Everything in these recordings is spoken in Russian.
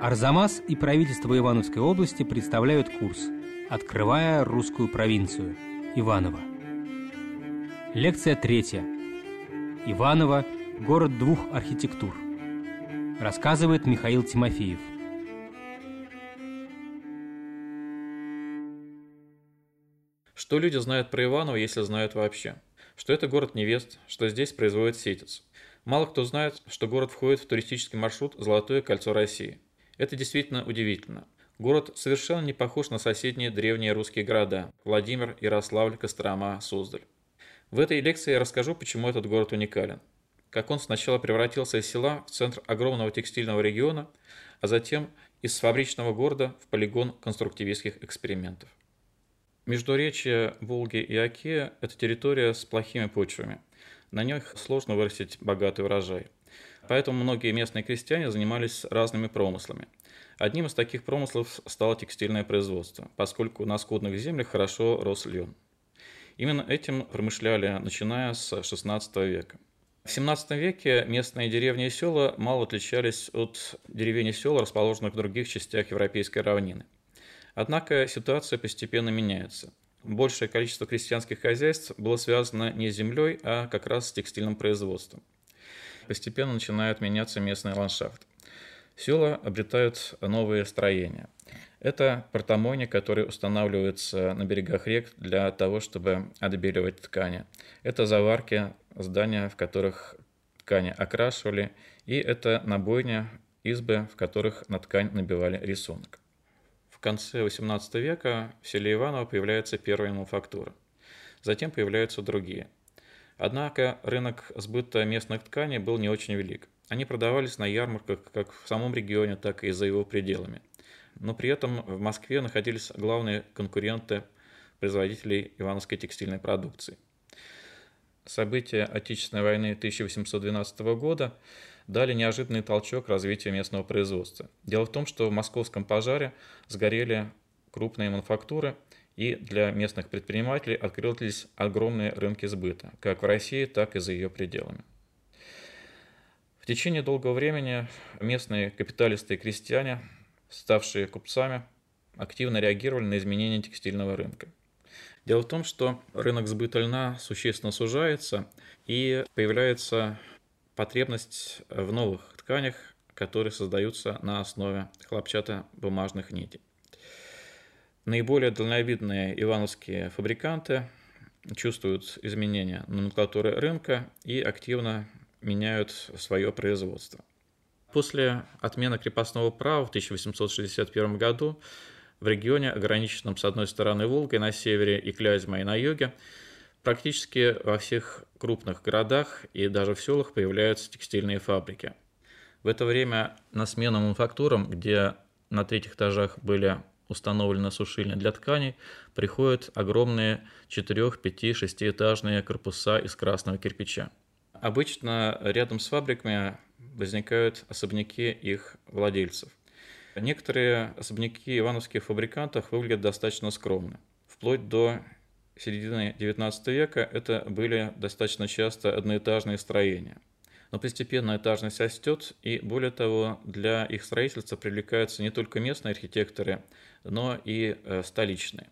Арзамас и правительство Ивановской области представляют курс «Открывая русскую провинцию» Иваново. Лекция третья. Иваново – город двух архитектур. Рассказывает Михаил Тимофеев. Что люди знают про Иваново, если знают вообще? Что это город невест, что здесь производят сетец. Мало кто знает, что город входит в туристический маршрут «Золотое кольцо России». Это действительно удивительно. Город совершенно не похож на соседние древние русские города – Владимир, Ярославль, Кострома, Суздаль. В этой лекции я расскажу, почему этот город уникален. Как он сначала превратился из села в центр огромного текстильного региона, а затем из фабричного города в полигон конструктивистских экспериментов. Междуречье Волги и Оке – это территория с плохими почвами. На них сложно вырастить богатый урожай. Поэтому многие местные крестьяне занимались разными промыслами. Одним из таких промыслов стало текстильное производство, поскольку на скудных землях хорошо рос лен. Именно этим промышляли, начиная с XVI века. В XVII веке местные деревни и села мало отличались от деревень и сел, расположенных в других частях Европейской равнины. Однако ситуация постепенно меняется. Большее количество крестьянских хозяйств было связано не с землей, а как раз с текстильным производством. Постепенно начинает меняться местный ландшафт. Села обретают новые строения. Это портомойни, которые устанавливаются на берегах рек для того, чтобы отбеливать ткани. Это заварки, здания, в которых ткани окрашивали, и это набойня, избы, в которых на ткань набивали рисунок конце XVIII века в селе Иваново появляется первая мануфактура. Затем появляются другие. Однако рынок сбыта местных тканей был не очень велик. Они продавались на ярмарках как в самом регионе, так и за его пределами. Но при этом в Москве находились главные конкуренты производителей ивановской текстильной продукции. События Отечественной войны 1812 года дали неожиданный толчок развитию местного производства. Дело в том, что в московском пожаре сгорели крупные мануфактуры, и для местных предпринимателей открылись огромные рынки сбыта, как в России, так и за ее пределами. В течение долгого времени местные капиталисты и крестьяне, ставшие купцами, активно реагировали на изменения текстильного рынка. Дело в том, что рынок сбыта льна существенно сужается, и появляется потребность в новых тканях, которые создаются на основе хлопчатобумажных нитей. Наиболее дальновидные ивановские фабриканты чувствуют изменения номенклатуры рынка и активно меняют свое производство. После отмены крепостного права в 1861 году в регионе, ограниченном с одной стороны Волгой на севере и Клязьмой на юге, Практически во всех крупных городах и даже в селах появляются текстильные фабрики. В это время на смену мануфактурам, где на третьих этажах были установлены сушильни для тканей, приходят огромные 4, 5, 6-этажные корпуса из красного кирпича. Обычно рядом с фабриками возникают особняки их владельцев. Некоторые особняки ивановских фабрикантов выглядят достаточно скромно, вплоть до середины XIX века это были достаточно часто одноэтажные строения. Но постепенно этажность растет, и более того, для их строительства привлекаются не только местные архитекторы, но и э, столичные.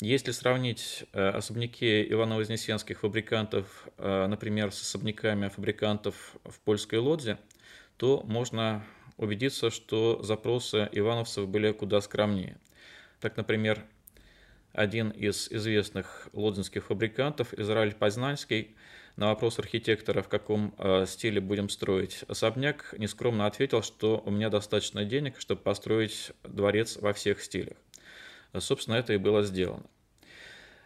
Если сравнить э, особняки Ивано-Вознесенских фабрикантов, э, например, с особняками фабрикантов в польской Лодзе, то можно убедиться, что запросы ивановцев были куда скромнее. Так, например, один из известных лодзинских фабрикантов, Израиль Познанский, на вопрос архитектора, в каком э, стиле будем строить особняк, нескромно ответил, что у меня достаточно денег, чтобы построить дворец во всех стилях. Собственно, это и было сделано.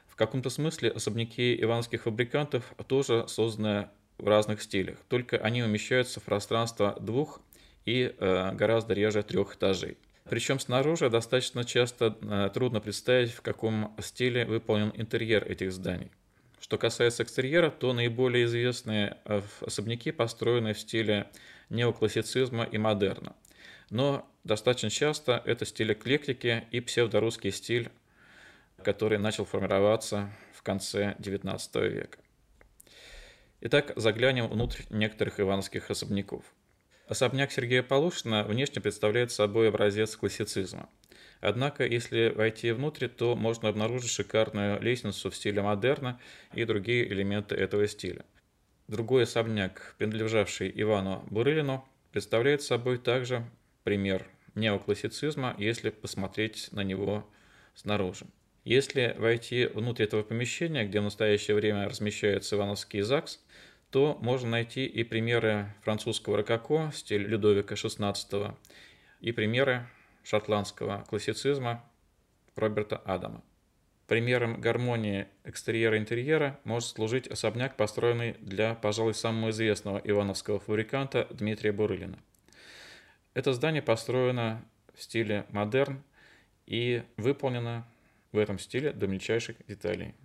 В каком-то смысле особняки иванских фабрикантов тоже созданы в разных стилях, только они умещаются в пространство двух и э, гораздо реже трех этажей. Причем снаружи достаточно часто э, трудно представить, в каком стиле выполнен интерьер этих зданий. Что касается экстерьера, то наиболее известные э, особняки построены в стиле неоклассицизма и модерна. Но достаточно часто это стиль эклектики и псевдорусский стиль, который начал формироваться в конце XIX века. Итак, заглянем внутрь некоторых ивановских особняков. Особняк Сергея Полушина внешне представляет собой образец классицизма. Однако, если войти внутрь, то можно обнаружить шикарную лестницу в стиле модерна и другие элементы этого стиля. Другой особняк, принадлежавший Ивану Бурылину, представляет собой также пример неоклассицизма, если посмотреть на него снаружи. Если войти внутрь этого помещения, где в настоящее время размещается Ивановский ЗАГС, то можно найти и примеры французского рококо, стиль Людовика XVI, и примеры шотландского классицизма Роберта Адама. Примером гармонии экстерьера и интерьера может служить особняк, построенный для, пожалуй, самого известного ивановского фабриканта Дмитрия Бурылина. Это здание построено в стиле модерн и выполнено в этом стиле до мельчайших деталей.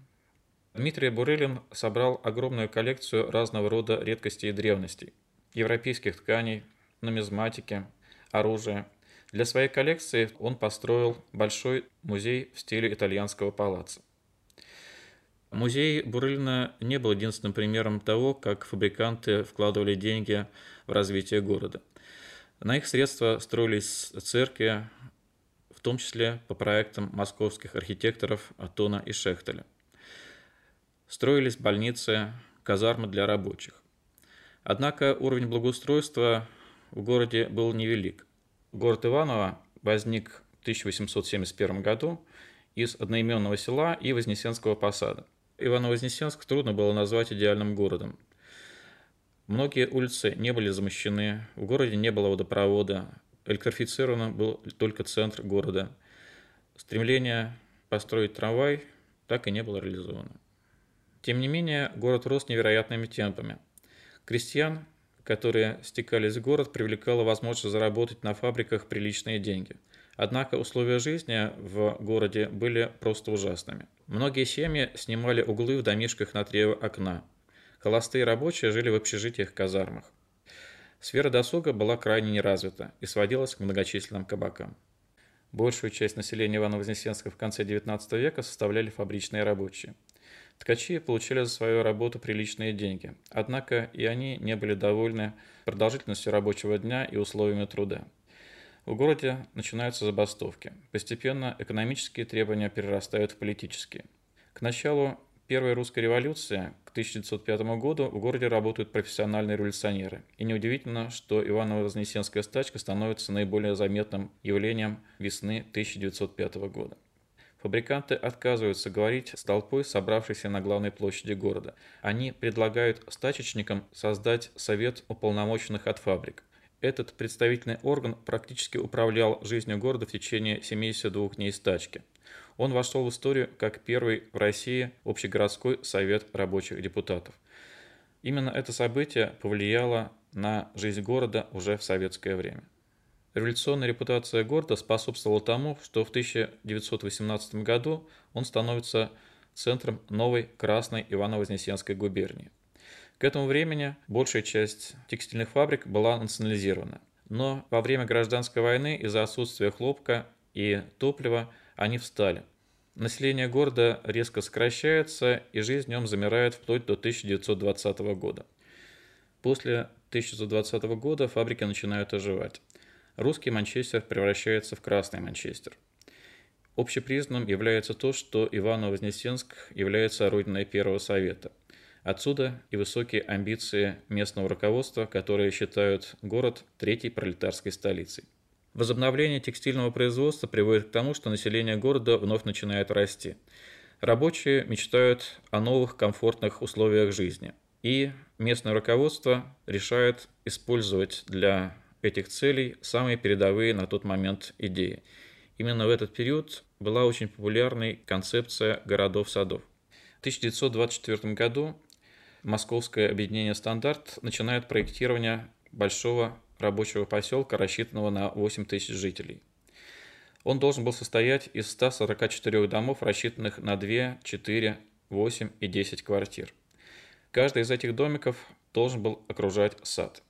Дмитрий Бурылин собрал огромную коллекцию разного рода редкостей и древностей, европейских тканей, нумизматики, оружия. Для своей коллекции он построил большой музей в стиле итальянского палаца. Музей Бурылина не был единственным примером того, как фабриканты вкладывали деньги в развитие города. На их средства строились церкви, в том числе по проектам московских архитекторов Атона и Шехтеля. Строились больницы, казармы для рабочих. Однако уровень благоустройства в городе был невелик. Город Иваново возник в 1871 году из одноименного села и Вознесенского посада. Иваново-Вознесенск трудно было назвать идеальным городом. Многие улицы не были замощены, в городе не было водопровода, электрифицирован был только центр города. Стремление построить трамвай так и не было реализовано. Тем не менее, город рос невероятными темпами. Крестьян, которые стекались в город, привлекала возможность заработать на фабриках приличные деньги. Однако условия жизни в городе были просто ужасными. Многие семьи снимали углы в домишках на три окна. Холостые рабочие жили в общежитиях-казармах. Сфера досуга была крайне неразвита и сводилась к многочисленным кабакам. Большую часть населения Ивано-Вознесенска в конце XIX века составляли фабричные рабочие. Ткачи получили за свою работу приличные деньги, однако и они не были довольны продолжительностью рабочего дня и условиями труда. В городе начинаются забастовки. Постепенно экономические требования перерастают в политические. К началу Первой русской революции к 1905 году в городе работают профессиональные революционеры. И неудивительно, что Иваново-Вознесенская стачка становится наиболее заметным явлением весны 1905 года. Фабриканты отказываются говорить с толпой, собравшейся на главной площади города. Они предлагают стачечникам создать совет уполномоченных от фабрик. Этот представительный орган практически управлял жизнью города в течение 72 дней стачки. Он вошел в историю как первый в России общегородской совет рабочих депутатов. Именно это событие повлияло на жизнь города уже в советское время. Революционная репутация города способствовала тому, что в 1918 году он становится центром новой Красной Ивано-Вознесенской губернии. К этому времени большая часть текстильных фабрик была национализирована. Но во время гражданской войны из-за отсутствия хлопка и топлива они встали. Население города резко сокращается, и жизнь в нем замирает вплоть до 1920 года. После 1920 года фабрики начинают оживать. Русский Манчестер превращается в Красный Манчестер. Общепризнанным является то, что Ивано-Вознесенск является родиной Первого Совета. Отсюда и высокие амбиции местного руководства, которые считают город третьей пролетарской столицей. Возобновление текстильного производства приводит к тому, что население города вновь начинает расти. Рабочие мечтают о новых комфортных условиях жизни. И местное руководство решает использовать для этих целей самые передовые на тот момент идеи. Именно в этот период была очень популярной концепция городов-садов. В 1924 году Московское объединение «Стандарт» начинает проектирование большого рабочего поселка, рассчитанного на 8 тысяч жителей. Он должен был состоять из 144 домов, рассчитанных на 2, 4, 8 и 10 квартир. Каждый из этих домиков должен был окружать сад.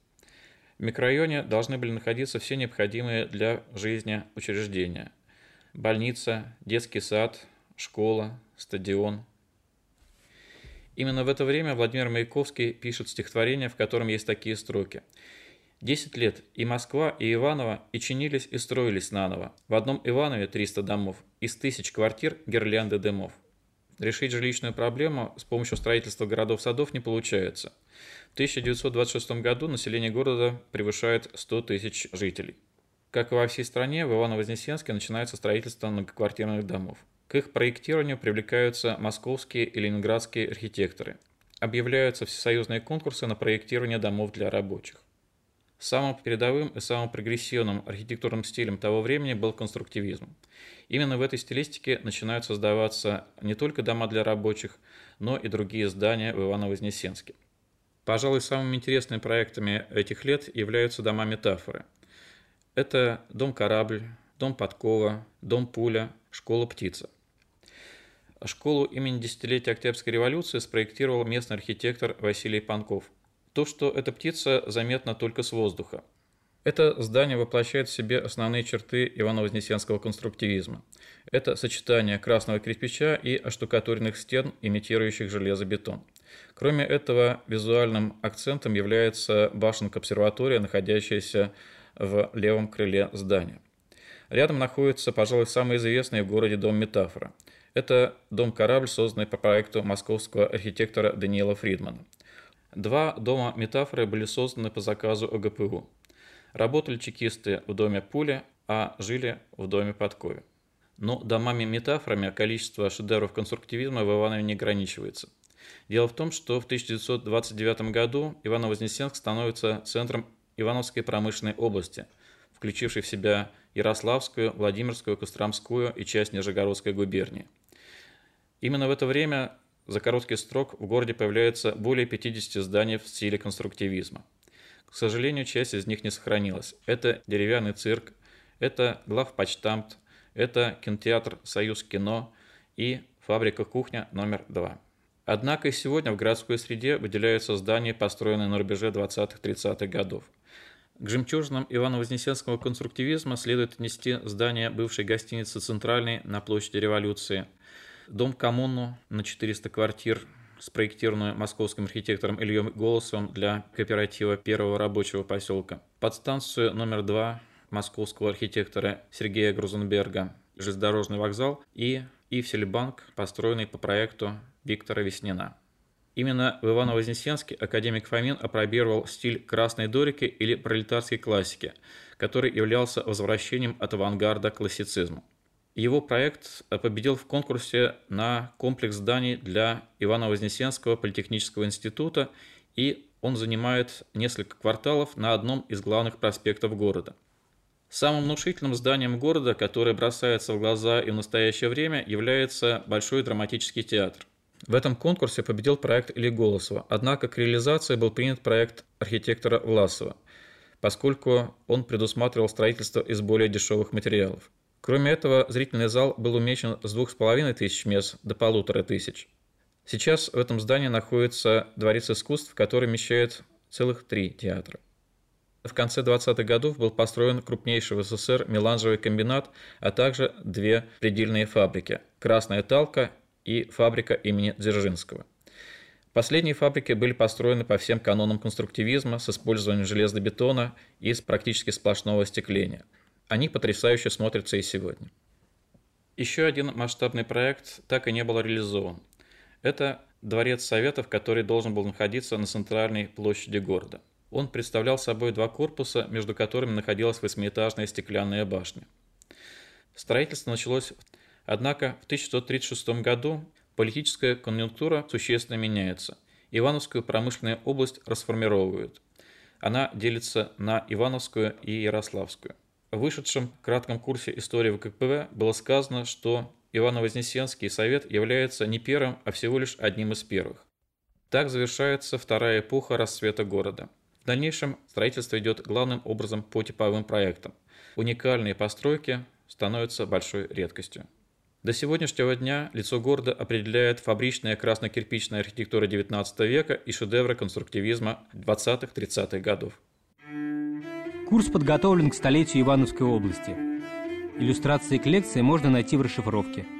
В микрорайоне должны были находиться все необходимые для жизни учреждения. Больница, детский сад, школа, стадион. Именно в это время Владимир Маяковский пишет стихотворение, в котором есть такие строки – Десять лет и Москва, и Иваново и чинились, и строились наново. В одном Иванове 300 домов, из тысяч квартир гирлянды дымов. Решить жилищную проблему с помощью строительства городов-садов не получается. В 1926 году население города превышает 100 тысяч жителей. Как и во всей стране, в Иваново-Вознесенске начинается строительство многоквартирных домов. К их проектированию привлекаются московские и ленинградские архитекторы. Объявляются всесоюзные конкурсы на проектирование домов для рабочих. Самым передовым и самым прогрессивным архитектурным стилем того времени был конструктивизм. Именно в этой стилистике начинают создаваться не только дома для рабочих, но и другие здания в Иваново-Вознесенске. Пожалуй, самыми интересными проектами этих лет являются дома метафоры. Это дом-корабль, дом подкова, дом пуля, школа птица. Школу имени десятилетия Октябрьской революции спроектировал местный архитектор Василий Панков – то, что эта птица заметна только с воздуха. Это здание воплощает в себе основные черты Ивано-Вознесенского конструктивизма. Это сочетание красного кирпича и оштукатуренных стен, имитирующих железобетон. Кроме этого, визуальным акцентом является башенка-обсерватория, находящаяся в левом крыле здания. Рядом находится, пожалуй, самый известный в городе дом метафора. Это дом-корабль, созданный по проекту московского архитектора Даниила Фридмана. Два дома метафоры были созданы по заказу ОГПУ. Работали чекисты в доме Пуля, а жили в доме Подкове. Но домами-метафорами количество шедевров конструктивизма в Иванове не ограничивается. Дело в том, что в 1929 году Иваново-Вознесенск становится центром Ивановской промышленной области, включившей в себя Ярославскую, Владимирскую, Костромскую и часть Нижегородской губернии. Именно в это время за короткий срок в городе появляется более 50 зданий в стиле конструктивизма. К сожалению, часть из них не сохранилась. Это деревянный цирк, это главпочтамт, это кинотеатр «Союз кино» и фабрика «Кухня» номер 2. Однако и сегодня в городской среде выделяются здания, построенные на рубеже 20-30-х годов. К жемчужинам Ивано-Вознесенского конструктивизма следует отнести здание бывшей гостиницы «Центральной» на площади Революции – Дом-коммуну на 400 квартир, спроектированную московским архитектором Ильей Голосовым для кооператива первого рабочего поселка. Подстанцию номер два московского архитектора Сергея Грузенберга, железнодорожный вокзал и Ивсельбанк, построенный по проекту Виктора Веснина. Именно в Ивано-Вознесенске академик Фомин опробировал стиль красной дорики или пролетарской классики, который являлся возвращением от авангарда к классицизму. Его проект э, победил в конкурсе на комплекс зданий для Ивано-Вознесенского политехнического института, и он занимает несколько кварталов на одном из главных проспектов города. Самым внушительным зданием города, которое бросается в глаза и в настоящее время, является Большой драматический театр. В этом конкурсе победил проект Ильи Голосова, однако к реализации был принят проект архитектора Власова, поскольку он предусматривал строительство из более дешевых материалов. Кроме этого, зрительный зал был уменьшен с двух с половиной тысяч мест до полутора тысяч. Сейчас в этом здании находится Дворец искусств, который вмещает целых три театра. В конце 20-х годов был построен крупнейший в СССР меланжевый комбинат, а также две предельные фабрики – «Красная Талка» и фабрика имени Дзержинского. Последние фабрики были построены по всем канонам конструктивизма с использованием железобетона и с практически сплошного остекления – они потрясающе смотрятся и сегодня. Еще один масштабный проект так и не был реализован. Это Дворец Советов, который должен был находиться на центральной площади города. Он представлял собой два корпуса, между которыми находилась восьмиэтажная стеклянная башня. Строительство началось, однако в 1636 году политическая конъюнктура существенно меняется. Ивановскую промышленную область расформировывают. Она делится на Ивановскую и Ярославскую. Вышедшем кратком курсе истории ВКПБ было сказано, что Ивано-Вознесенский совет является не первым, а всего лишь одним из первых. Так завершается вторая эпоха расцвета города. В дальнейшем строительство идет главным образом по типовым проектам. Уникальные постройки становятся большой редкостью. До сегодняшнего дня лицо города определяет фабричная красно-кирпичная архитектура XIX века и шедевры конструктивизма 20-30-х годов. Курс подготовлен к столетию Ивановской области. Иллюстрации к лекции можно найти в расшифровке –